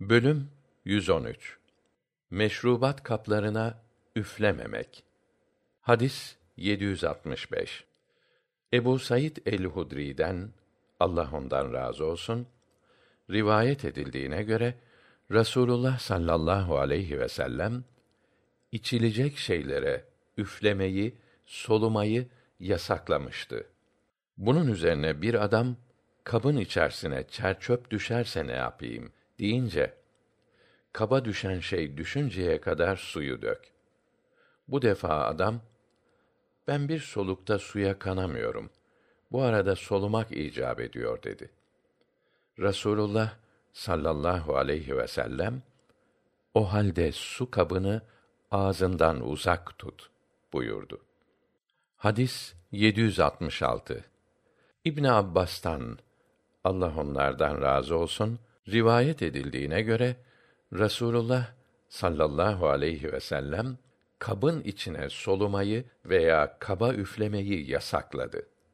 Bölüm 113 Meşrubat kaplarına üflememek. Hadis 765. Ebu Said el-Hudri'den Allah ondan razı olsun rivayet edildiğine göre Rasulullah sallallahu aleyhi ve sellem içilecek şeylere üflemeyi, solumayı yasaklamıştı. Bunun üzerine bir adam kabın içerisine çerçöp düşerse ne yapayım deyince kaba düşen şey düşünceye kadar suyu dök. Bu defa adam ben bir solukta suya kanamıyorum. Bu arada solumak icap ediyor dedi. Rasulullah sallallahu aleyhi ve sellem o halde su kabını ağzından uzak tut buyurdu. Hadis 766. İbn Abbas'tan Allah onlardan razı olsun rivayet edildiğine göre Rasulullah sallallahu aleyhi ve sellem kabın içine solumayı veya kaba üflemeyi yasakladı.